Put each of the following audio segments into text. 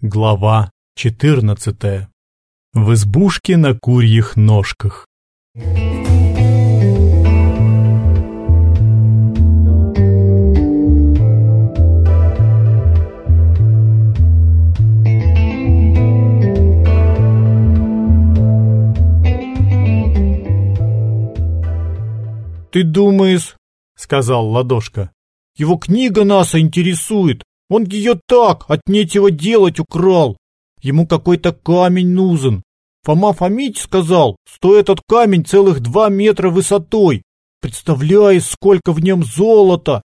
Глава 14. В избушке на курьих ножках. «Ты думаешь, — сказал Ладошка, — его книга нас интересует, он ее так, от нечего делать, украл. Ему какой-то камень нужен. Фома Фомич сказал, что этот камень целых два метра высотой. Представляешь, сколько в нем золота?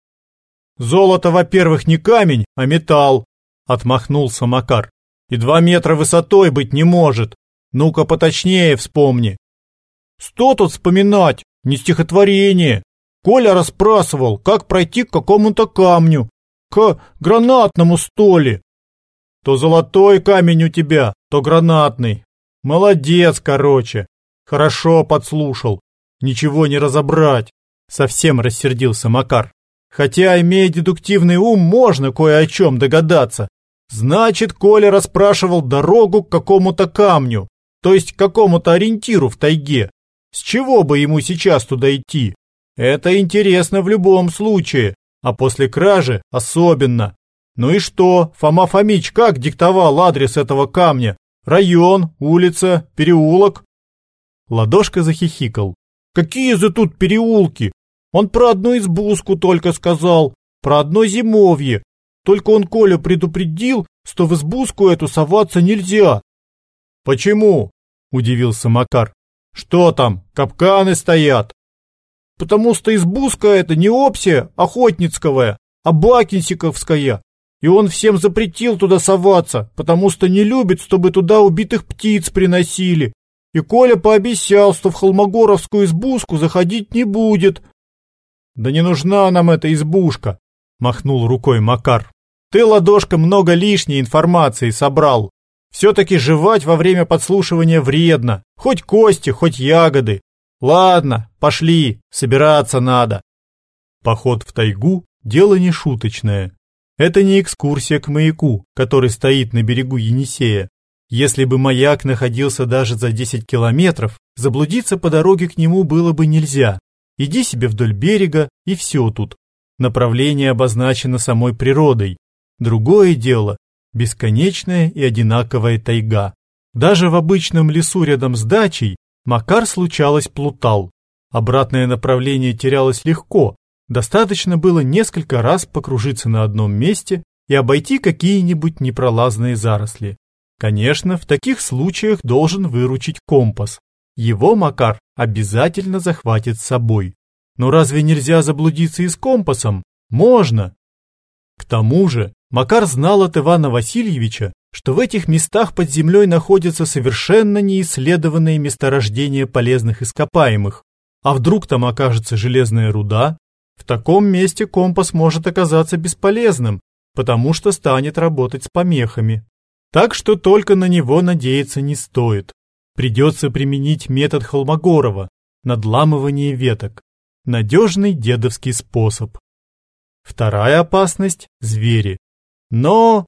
Золото, во-первых, не камень, а металл, отмахнулся Макар. И два метра высотой быть не может. Ну-ка поточнее вспомни. Что тут вспоминать? Не стихотворение. Коля расспрашивал, как пройти к какому-то камню к гранатному столе. То золотой камень у тебя, то гранатный. Молодец, короче. Хорошо подслушал. Ничего не разобрать. Совсем рассердился Макар. Хотя, имея дедуктивный ум, можно кое о чем догадаться. Значит, Коля расспрашивал дорогу к какому-то камню, то есть к какому-то ориентиру в тайге. С чего бы ему сейчас туда идти? Это интересно в любом случае а после кражи особенно. Ну и что, Фома Фомич как диктовал адрес этого камня? Район, улица, переулок? Ладошка захихикал. Какие же тут переулки? Он про одну избушку только сказал, про одно зимовье. Только он Коля предупредил, что в избушку эту соваться нельзя. Почему? Удивился Макар. Что там, капканы стоят? Потому что избушка эта не опсия охотницкая, а бакинсиковская. И он всем запретил туда соваться, потому что не любит, чтобы туда убитых птиц приносили. И Коля пообещал, что в Холмогоровскую избушку заходить не будет. Да не нужна нам эта избушка, махнул рукой Макар. Ты, ладошка, много лишней информации собрал. Все-таки жевать во время подслушивания вредно. Хоть кости, хоть ягоды. Ладно, пошли, собираться надо. Поход в тайгу – дело не шуточное. Это не экскурсия к маяку, который стоит на берегу Енисея. Если бы маяк находился даже за 10 километров, заблудиться по дороге к нему было бы нельзя. Иди себе вдоль берега, и все тут. Направление обозначено самой природой. Другое дело – бесконечная и одинаковая тайга. Даже в обычном лесу рядом с дачей Макар случалось плутал. Обратное направление терялось легко. Достаточно было несколько раз покружиться на одном месте и обойти какие-нибудь непролазные заросли. Конечно, в таких случаях должен выручить компас. Его Макар обязательно захватит с собой. Но разве нельзя заблудиться и с компасом? Можно. К тому же, Макар знал от Ивана Васильевича, что в этих местах под землей находятся совершенно неисследованные месторождения полезных ископаемых. А вдруг там окажется железная руда? В таком месте компас может оказаться бесполезным, потому что станет работать с помехами. Так что только на него надеяться не стоит. Придется применить метод Холмогорова – надламывание веток. Надежный дедовский способ. Вторая опасность – звери. Но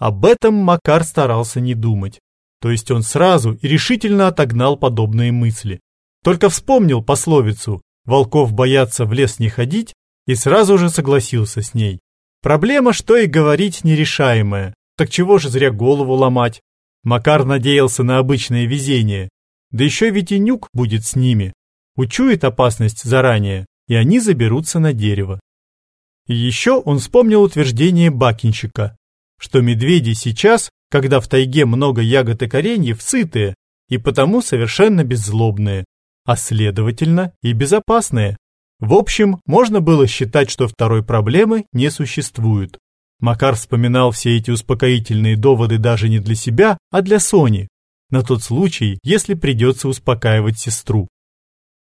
об этом Макар старался не думать. То есть он сразу и решительно отогнал подобные мысли. Только вспомнил пословицу «волков боятся в лес не ходить» и сразу же согласился с ней. Проблема, что и говорить, нерешаемая. Так чего же зря голову ломать? Макар надеялся на обычное везение. Да еще ведь и нюк будет с ними. Учует опасность заранее, и они заберутся на дерево. И еще он вспомнил утверждение бакинщика что медведи сейчас, когда в тайге много ягод и кореньев, сытые и потому совершенно беззлобные, а следовательно и безопасные. В общем, можно было считать, что второй проблемы не существует. Макар вспоминал все эти успокоительные доводы даже не для себя, а для Сони, на тот случай, если придется успокаивать сестру.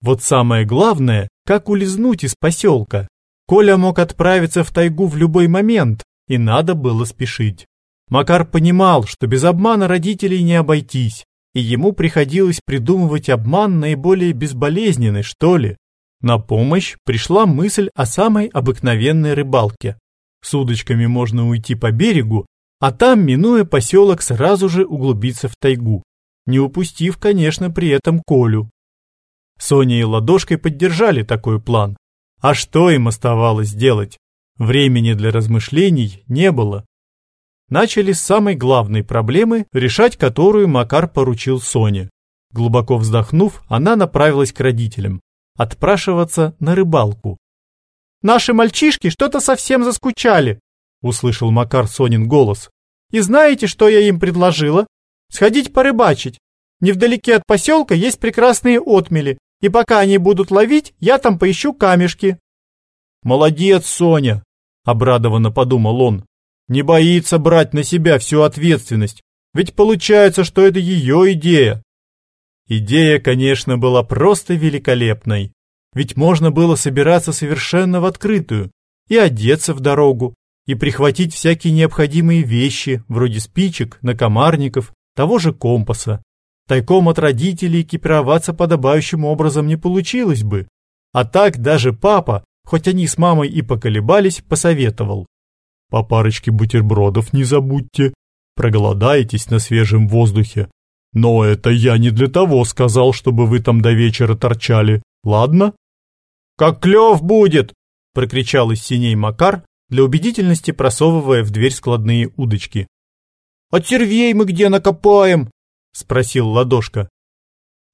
Вот самое главное, как улизнуть из поселка. Коля мог отправиться в тайгу в любой момент, и надо было спешить. Макар понимал, что без обмана родителей не обойтись, и ему приходилось придумывать обман наиболее безболезненный, что ли. На помощь пришла мысль о самой обыкновенной рыбалке. С удочками можно уйти по берегу, а там, минуя поселок, сразу же углубиться в тайгу, не упустив, конечно, при этом Колю. Соня и Ладошкой поддержали такой план. А что им оставалось делать? Времени для размышлений не было. Начали с самой главной проблемы, решать которую Макар поручил Соне. Глубоко вздохнув, она направилась к родителям. Отпрашиваться на рыбалку. «Наши мальчишки что-то совсем заскучали», — услышал Макар Сонин голос. «И знаете, что я им предложила? Сходить порыбачить. Невдалеке от поселка есть прекрасные отмели, и пока они будут ловить, я там поищу камешки». «Молодец, Соня!» — обрадованно подумал он. «Не боится брать на себя всю ответственность, ведь получается, что это ее идея». Идея, конечно, была просто великолепной. Ведь можно было собираться совершенно в открытую и одеться в дорогу, и прихватить всякие необходимые вещи, вроде спичек, накомарников, того же компаса. Тайком от родителей экипироваться подобающим образом не получилось бы. А так даже папа, хоть они с мамой и поколебались, посоветовал. По парочке бутербродов не забудьте. Проголодаетесь на свежем воздухе. Но это я не для того сказал, чтобы вы там до вечера торчали. Ладно? Как клев будет! Прокричал из синей Макар, для убедительности просовывая в дверь складные удочки. «А червей мы где накопаем?» — спросил Ладошка.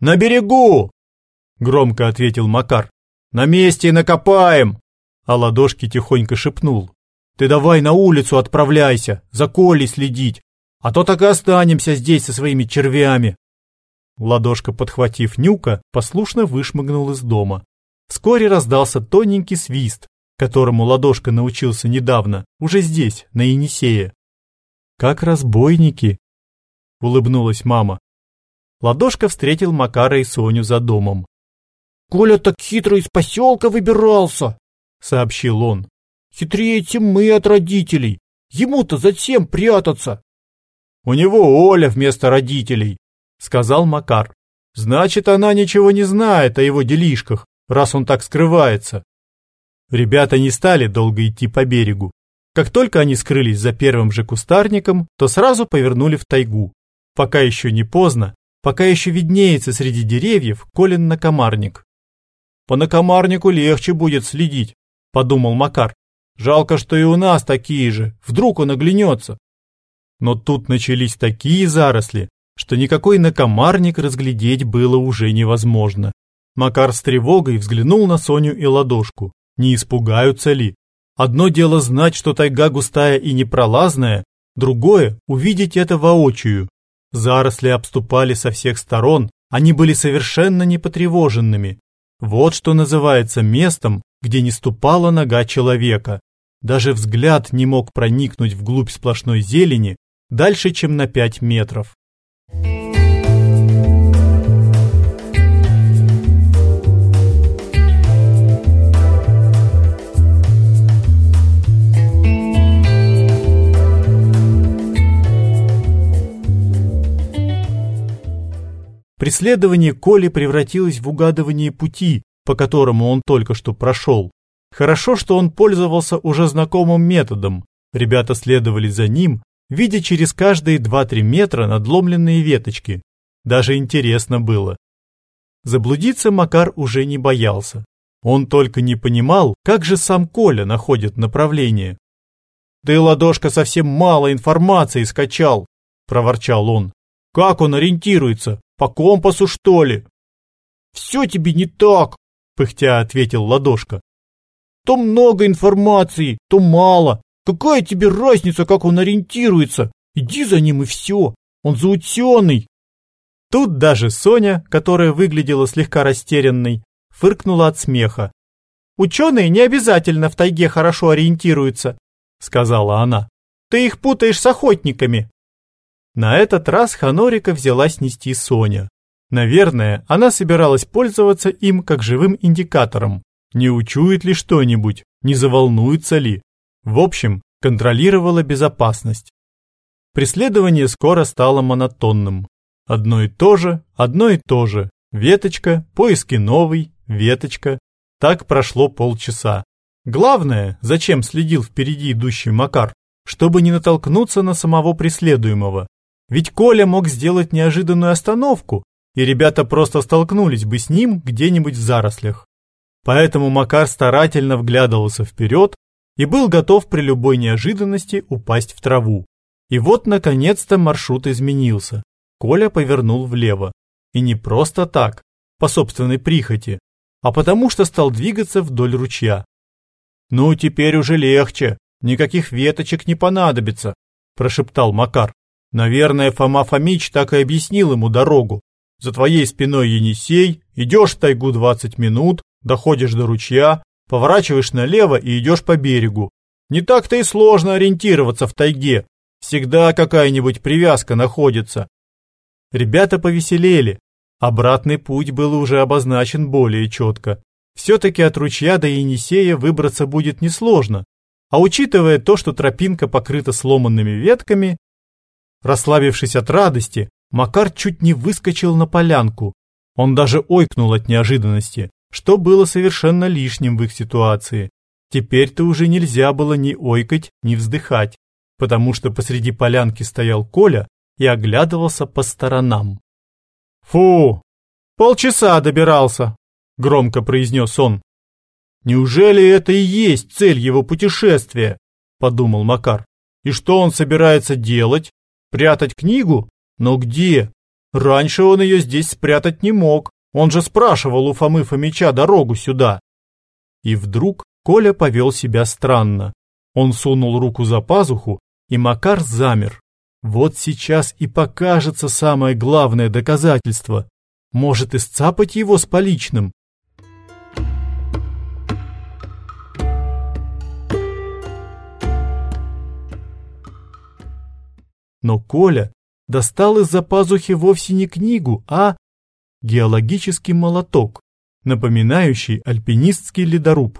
«На берегу!» — громко ответил Макар. «На месте накопаем!» А Ладошки тихонько шепнул. «Ты давай на улицу отправляйся, за Колей следить, а то так и останемся здесь со своими червями!» Ладошка, подхватив Нюка, послушно вышмыгнул из дома. Вскоре раздался тоненький свист, которому Ладошка научился недавно, уже здесь, на Енисее. «Как разбойники!» — улыбнулась мама. Ладошка встретил Макара и Соню за домом. «Коля так хитро из поселка выбирался!» — сообщил он. «Хитрее, чем мы от родителей. Ему-то зачем прятаться?» «У него Оля вместо родителей», — сказал Макар. «Значит, она ничего не знает о его делишках, раз он так скрывается». Ребята не стали долго идти по берегу. Как только они скрылись за первым же кустарником, то сразу повернули в тайгу. Пока еще не поздно, пока еще виднеется среди деревьев Колин накомарник. «По накомарнику легче будет следить», — подумал Макар. «Жалко, что и у нас такие же, вдруг он оглянется». Но тут начались такие заросли, что никакой накомарник разглядеть было уже невозможно. Макар с тревогой взглянул на Соню и ладошку не испугаются ли. Одно дело знать, что тайга густая и непролазная, другое – увидеть это воочию. Заросли обступали со всех сторон, они были совершенно непотревоженными. Вот что называется местом, где не ступала нога человека. Даже взгляд не мог проникнуть вглубь сплошной зелени дальше, чем на пять метров. Преследование Коли превратилось в угадывание пути, по которому он только что прошел. Хорошо, что он пользовался уже знакомым методом. Ребята следовали за ним, видя через каждые 2-3 метра надломленные веточки. Даже интересно было. Заблудиться Макар уже не боялся. Он только не понимал, как же сам Коля находит направление. «Ты, ладошка, совсем мало информации скачал», — проворчал он. «Как он ориентируется? По компасу, что ли? Все тебе не так, пыхтя ответил ладошка. То много информации, то мало. Какая тебе разница, как он ориентируется? Иди за ним и все. Он заутенный. Тут даже Соня, которая выглядела слегка растерянной, фыркнула от смеха. «Ученые не обязательно в тайге хорошо ориентируются», — сказала она. «Ты их путаешь с охотниками». На этот раз Ханорика взялась нести Соня. Наверное, она собиралась пользоваться им как живым индикатором. Не учует ли что-нибудь, не заволнуется ли. В общем, контролировала безопасность. Преследование скоро стало монотонным. Одно и то же, одно и то же. Веточка, поиски новой, веточка. Так прошло полчаса. Главное, зачем следил впереди идущий Макар, чтобы не натолкнуться на самого преследуемого. Ведь Коля мог сделать неожиданную остановку, и ребята просто столкнулись бы с ним где-нибудь в зарослях. Поэтому Макар старательно вглядывался вперед и был готов при любой неожиданности упасть в траву. И вот, наконец-то, маршрут изменился. Коля повернул влево. И не просто так, по собственной прихоти, а потому что стал двигаться вдоль ручья. «Ну, теперь уже легче, никаких веточек не понадобится», – прошептал Макар. Наверное, Фома Фомич так и объяснил ему дорогу. За твоей спиной Енисей, идешь в тайгу 20 минут, доходишь до ручья, поворачиваешь налево и идешь по берегу. Не так-то и сложно ориентироваться в тайге. Всегда какая-нибудь привязка находится. Ребята повеселели. Обратный путь был уже обозначен более четко. Все-таки от ручья до Енисея выбраться будет несложно. А учитывая то, что тропинка покрыта сломанными ветками, Расслабившись от радости, Макар чуть не выскочил на полянку. Он даже ойкнул от неожиданности, что было совершенно лишним в их ситуации. Теперь-то уже нельзя было ни ойкать, ни вздыхать, потому что посреди полянки стоял Коля и оглядывался по сторонам. «Фу! Полчаса добирался!» — громко произнес он. «Неужели это и есть цель его путешествия?» — подумал Макар. «И что он собирается делать?» Прятать книгу? Но где? Раньше он ее здесь спрятать не мог. Он же спрашивал у Фомы Фомича дорогу сюда. И вдруг Коля повел себя странно. Он сунул руку за пазуху, и Макар замер. Вот сейчас и покажется самое главное доказательство. Может, и сцапать его с поличным. Но Коля достал из-за пазухи вовсе не книгу, а геологический молоток, напоминающий альпинистский ледоруб.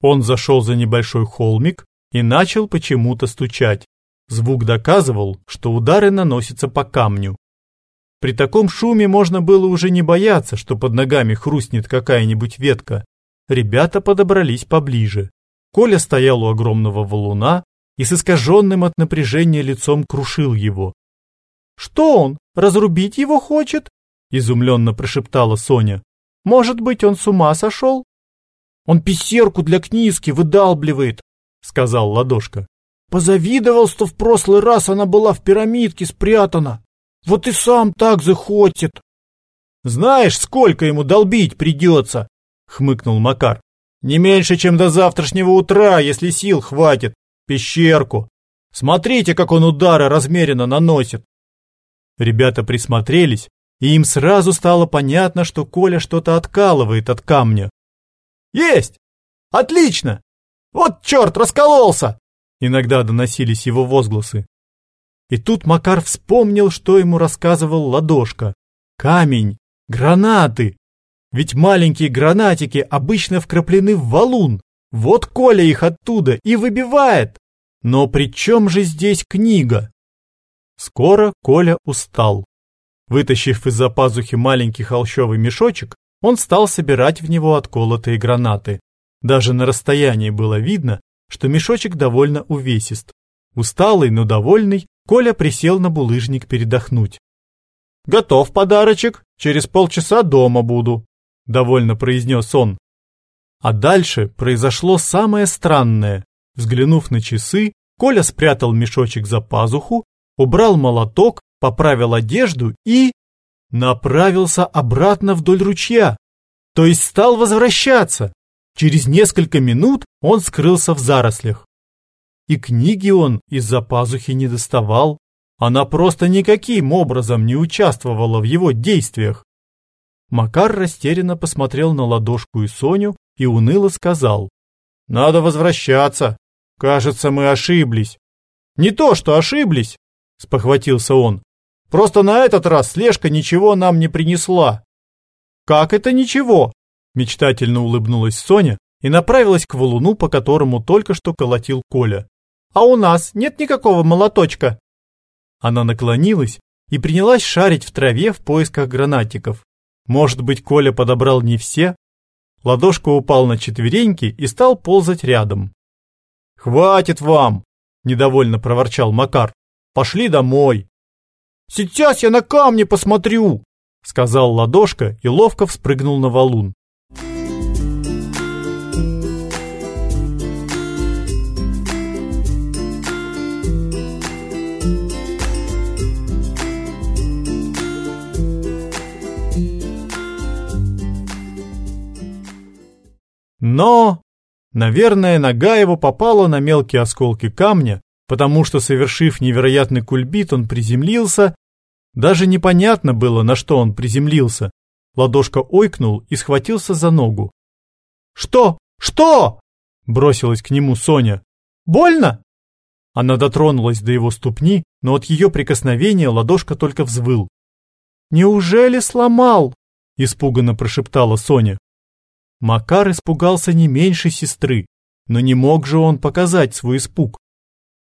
Он зашел за небольшой холмик и начал почему-то стучать. Звук доказывал, что удары наносятся по камню. При таком шуме можно было уже не бояться, что под ногами хрустнет какая-нибудь ветка. Ребята подобрались поближе. Коля стоял у огромного валуна, и с искаженным от напряжения лицом крушил его. «Что он, разрубить его хочет?» — изумленно прошептала Соня. «Может быть, он с ума сошел?» «Он писерку для книжки выдалбливает», — сказал Ладошка. «Позавидовал, что в прошлый раз она была в пирамидке спрятана. Вот и сам так захочет». «Знаешь, сколько ему долбить придется?» — хмыкнул Макар. «Не меньше, чем до завтрашнего утра, если сил хватит пещерку. Смотрите, как он удары размеренно наносит. Ребята присмотрелись, и им сразу стало понятно, что Коля что-то откалывает от камня. Есть! Отлично! Вот черт, раскололся! Иногда доносились его возгласы. И тут Макар вспомнил, что ему рассказывал Ладошка. Камень, гранаты. Ведь маленькие гранатики обычно вкраплены в валун, вот Коля их оттуда и выбивает. Но при чем же здесь книга? Скоро Коля устал. Вытащив из-за пазухи маленький холщовый мешочек, он стал собирать в него отколотые гранаты. Даже на расстоянии было видно, что мешочек довольно увесист. Усталый, но довольный, Коля присел на булыжник передохнуть. «Готов подарочек, через полчаса дома буду», — довольно произнес он. А дальше произошло самое странное. Взглянув на часы, Коля спрятал мешочек за пазуху, убрал молоток, поправил одежду и... направился обратно вдоль ручья. То есть стал возвращаться. Через несколько минут он скрылся в зарослях. И книги он из-за пазухи не доставал. Она просто никаким образом не участвовала в его действиях. Макар растерянно посмотрел на ладошку и Соню, и уныло сказал. «Надо возвращаться. Кажется, мы ошиблись». «Не то, что ошиблись», — спохватился он. «Просто на этот раз слежка ничего нам не принесла». «Как это ничего?» — мечтательно улыбнулась Соня и направилась к валуну, по которому только что колотил Коля. «А у нас нет никакого молоточка». Она наклонилась и принялась шарить в траве в поисках гранатиков. Может быть, Коля подобрал не все, Ладошка упал на четвереньки и стал ползать рядом. «Хватит вам! недовольно проворчал Макар. Пошли домой. Сейчас я на камни посмотрю, сказал Ладошка и ловко вспрыгнул на валун. Но, наверное, нога его попала на мелкие осколки камня, потому что, совершив невероятный кульбит, он приземлился. Даже непонятно было, на что он приземлился. Ладошка ойкнул и схватился за ногу. «Что? Что?» – бросилась к нему Соня. «Больно?» Она дотронулась до его ступни, но от ее прикосновения ладошка только взвыл. «Неужели сломал?» – испуганно прошептала Соня. Макар испугался не меньше сестры, но не мог же он показать свой испуг.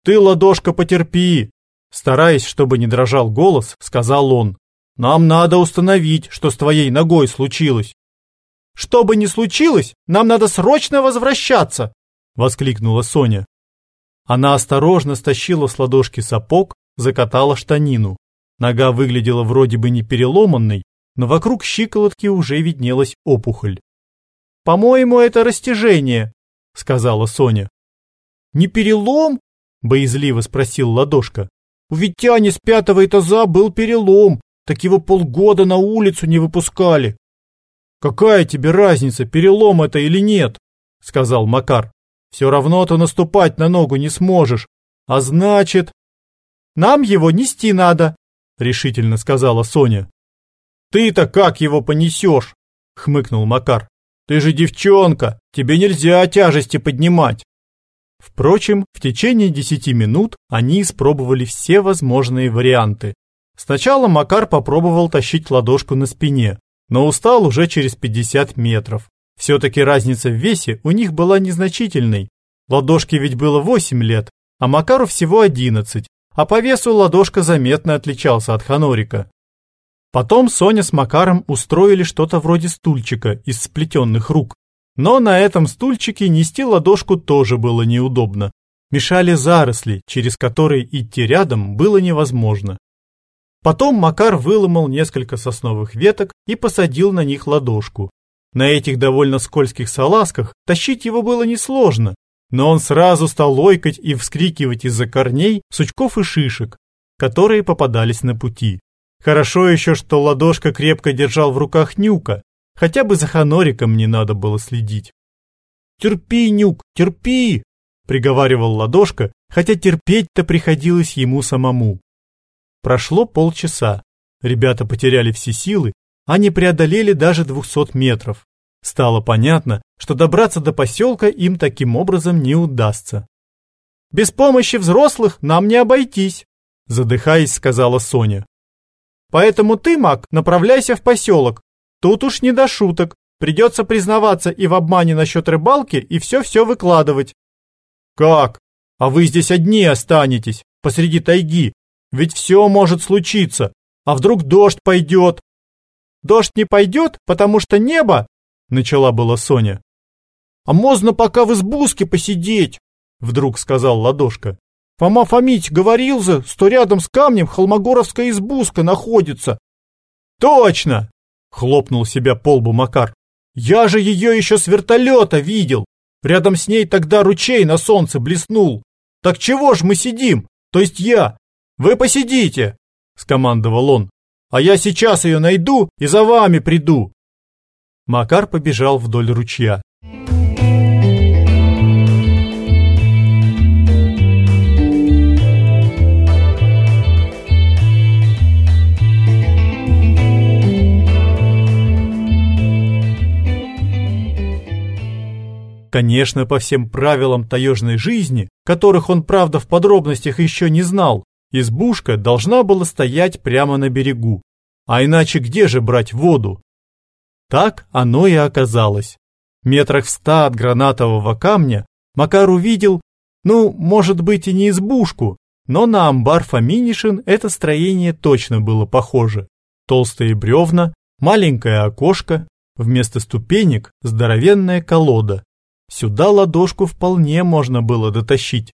«Ты, ладошка, потерпи!» Стараясь, чтобы не дрожал голос, сказал он. «Нам надо установить, что с твоей ногой случилось». «Что бы ни случилось, нам надо срочно возвращаться!» Воскликнула Соня. Она осторожно стащила с ладошки сапог, закатала штанину. Нога выглядела вроде бы не переломанной, но вокруг щиколотки уже виднелась опухоль. По-моему, это растяжение, сказала Соня. Не перелом? боязливо спросил Ладошка. У Витяни с пятого этажа был перелом, так его полгода на улицу не выпускали. Какая тебе разница, перелом это или нет? сказал Макар. Все равно ты наступать на ногу не сможешь. А значит, нам его нести надо, решительно сказала Соня. Ты-то как его понесешь? хмыкнул Макар. Ты же девчонка, тебе нельзя тяжести поднимать. Впрочем, в течение десяти минут они испробовали все возможные варианты. Сначала Макар попробовал тащить ладошку на спине, но устал уже через 50 метров. Все-таки разница в весе у них была незначительной. Ладошке ведь было 8 лет, а Макару всего 11, а по весу ладошка заметно отличался от Ханорика. Потом Соня с Макаром устроили что-то вроде стульчика из сплетенных рук. Но на этом стульчике нести ладошку тоже было неудобно. Мешали заросли, через которые идти рядом было невозможно. Потом Макар выломал несколько сосновых веток и посадил на них ладошку. На этих довольно скользких салазках тащить его было несложно, но он сразу стал лойкать и вскрикивать из-за корней, сучков и шишек, которые попадались на пути. Хорошо еще, что ладошка крепко держал в руках Нюка, хотя бы за Ханориком не надо было следить. «Терпи, Нюк, терпи!» — приговаривал ладошка, хотя терпеть-то приходилось ему самому. Прошло полчаса. Ребята потеряли все силы, не преодолели даже двухсот метров. Стало понятно, что добраться до поселка им таким образом не удастся. «Без помощи взрослых нам не обойтись», — задыхаясь, сказала Соня. Поэтому ты, Мак, направляйся в поселок. Тут уж не до шуток. Придется признаваться и в обмане насчет рыбалки, и все-все выкладывать. Как? А вы здесь одни останетесь, посреди тайги. Ведь все может случиться. А вдруг дождь пойдет? Дождь не пойдет, потому что небо, начала была Соня. А можно пока в избушке посидеть, вдруг сказал Ладошка. Фома Фомич говорил же, что рядом с камнем холмогоровская избушка находится. Точно! Хлопнул себя по лбу Макар. Я же ее еще с вертолета видел. Рядом с ней тогда ручей на солнце блеснул. Так чего ж мы сидим? То есть я. Вы посидите, скомандовал он. А я сейчас ее найду и за вами приду. Макар побежал вдоль ручья. Конечно, по всем правилам таежной жизни, которых он, правда, в подробностях еще не знал, избушка должна была стоять прямо на берегу. А иначе где же брать воду? Так оно и оказалось. Метрах в ста от гранатового камня Макар увидел, ну, может быть и не избушку, но на амбар Фоминишин это строение точно было похоже. Толстые бревна, маленькое окошко, вместо ступенек здоровенная колода. Сюда ладошку вполне можно было дотащить.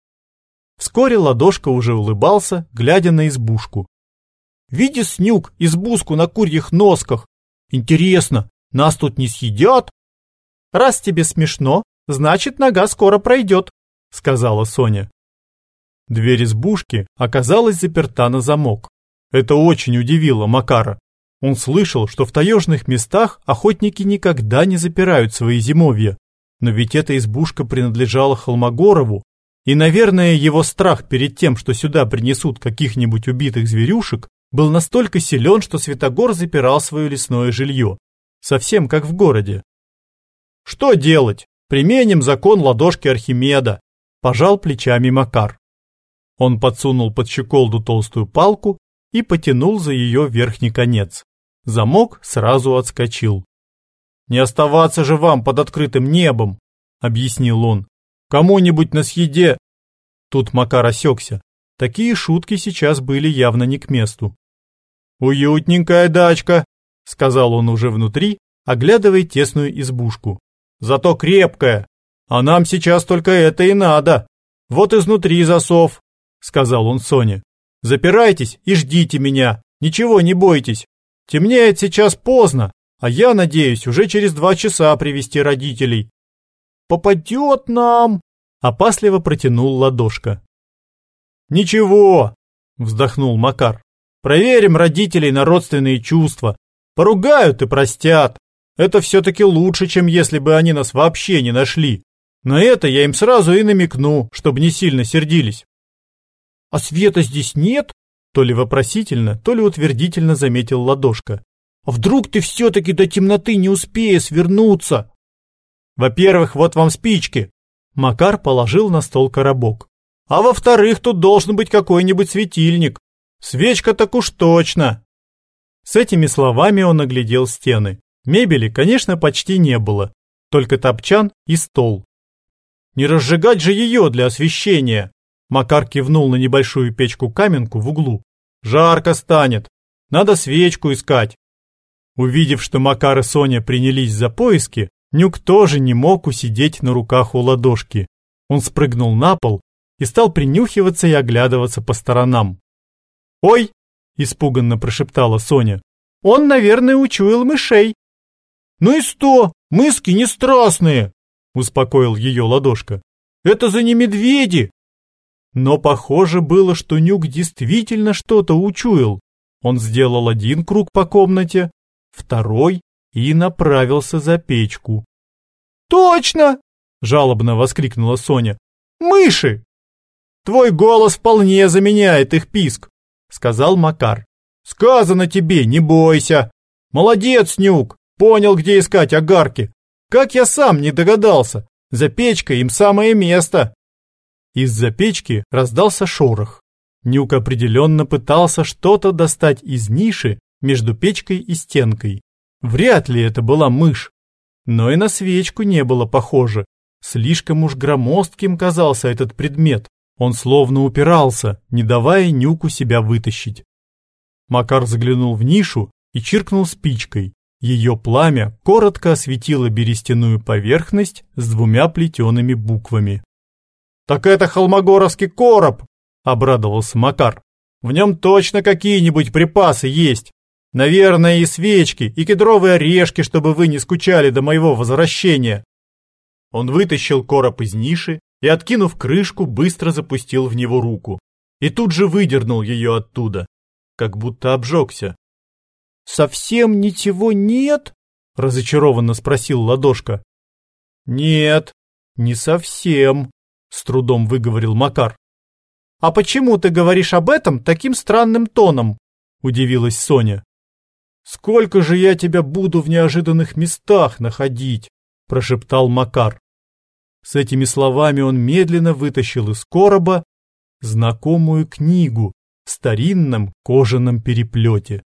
Вскоре ладошка уже улыбался, глядя на избушку. «Види, Снюк, избушку на курьих носках. Интересно, нас тут не съедят?» «Раз тебе смешно, значит, нога скоро пройдет», — сказала Соня. Дверь избушки оказалась заперта на замок. Это очень удивило Макара. Он слышал, что в таежных местах охотники никогда не запирают свои зимовья. Но ведь эта избушка принадлежала Холмогорову, и, наверное, его страх перед тем, что сюда принесут каких-нибудь убитых зверюшек, был настолько силен, что Святогор запирал свое лесное жилье. Совсем как в городе. «Что делать? Применим закон ладошки Архимеда», – пожал плечами Макар. Он подсунул под щеколду толстую палку и потянул за ее верхний конец. Замок сразу отскочил. «Не оставаться же вам под открытым небом», — объяснил он. «Кому-нибудь на съеде...» Тут Макар осекся. Такие шутки сейчас были явно не к месту. «Уютненькая дачка», — сказал он уже внутри, оглядывая тесную избушку. «Зато крепкая. А нам сейчас только это и надо. Вот изнутри засов», — сказал он Соне. «Запирайтесь и ждите меня. Ничего не бойтесь. Темнеет сейчас поздно, а я надеюсь уже через два часа привести родителей. Попадет нам, опасливо протянул ладошка. Ничего, вздохнул Макар. Проверим родителей на родственные чувства. Поругают и простят. Это все-таки лучше, чем если бы они нас вообще не нашли. На это я им сразу и намекну, чтобы не сильно сердились. А света здесь нет? То ли вопросительно, то ли утвердительно заметил ладошка. А вдруг ты все-таки до темноты не успеешь вернуться? Во-первых, вот вам спички. Макар положил на стол коробок. А во-вторых, тут должен быть какой-нибудь светильник. Свечка так уж точно. С этими словами он оглядел стены. Мебели, конечно, почти не было. Только топчан и стол. Не разжигать же ее для освещения. Макар кивнул на небольшую печку-каменку в углу. «Жарко станет. Надо свечку искать». Увидев, что Макар и Соня принялись за поиски, Нюк тоже не мог усидеть на руках у ладошки. Он спрыгнул на пол и стал принюхиваться и оглядываться по сторонам. «Ой!» – испуганно прошептала Соня. «Он, наверное, учуял мышей». «Ну и сто! Мыски не страстные!» – успокоил ее ладошка. «Это за не медведи, но похоже было, что Нюк действительно что-то учуял. Он сделал один круг по комнате, второй и направился за печку. «Точно!» – жалобно воскликнула Соня. «Мыши!» «Твой голос вполне заменяет их писк», – сказал Макар. «Сказано тебе, не бойся. Молодец, Нюк, понял, где искать огарки. Как я сам не догадался, за печкой им самое место». Из-за печки раздался шорох. Нюк определенно пытался что-то достать из ниши между печкой и стенкой. Вряд ли это была мышь. Но и на свечку не было похоже. Слишком уж громоздким казался этот предмет. Он словно упирался, не давая Нюку себя вытащить. Макар заглянул в нишу и чиркнул спичкой. Ее пламя коротко осветило берестяную поверхность с двумя плетеными буквами. «Так это холмогоровский короб!» — обрадовался Макар. «В нем точно какие-нибудь припасы есть. Наверное, и свечки, и кедровые орешки, чтобы вы не скучали до моего возвращения». Он вытащил короб из ниши и, откинув крышку, быстро запустил в него руку. И тут же выдернул ее оттуда, как будто обжегся. «Совсем ничего нет?» — разочарованно спросил Ладошка. «Нет, не совсем», с трудом выговорил Макар. А почему ты говоришь об этом таким странным тоном? удивилась Соня. Сколько же я тебя буду в неожиданных местах находить, прошептал Макар. С этими словами он медленно вытащил из короба знакомую книгу в старинном кожаном переплете.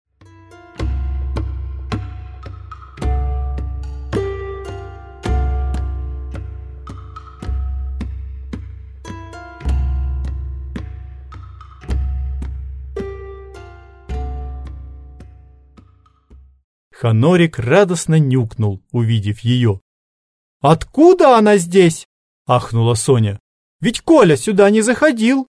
Ханорик радостно нюкнул, увидев ее. «Откуда она здесь?» – ахнула Соня. «Ведь Коля сюда не заходил!»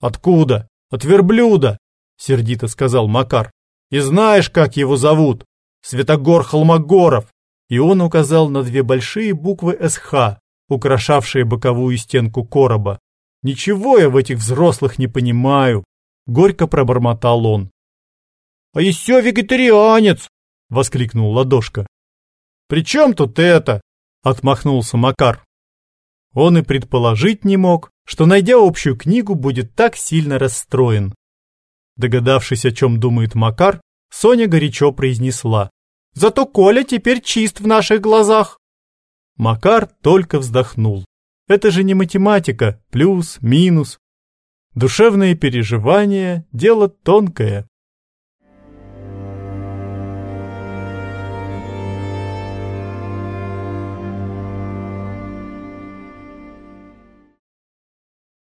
Откуда? От верблюда, сердито сказал Макар. И знаешь, как его зовут? Святогор Холмогоров. И он указал на две большие буквы СХ, украшавшие боковую стенку короба. Ничего я в этих взрослых не понимаю, горько пробормотал он. А еще вегетарианец, воскликнул Ладошка. При чем тут это? отмахнулся Макар. Он и предположить не мог, что, найдя общую книгу, будет так сильно расстроен. Догадавшись, о чем думает Макар, Соня горячо произнесла. «Зато Коля теперь чист в наших глазах!» Макар только вздохнул. Это же не математика, плюс, минус. Душевные переживания – дело тонкое.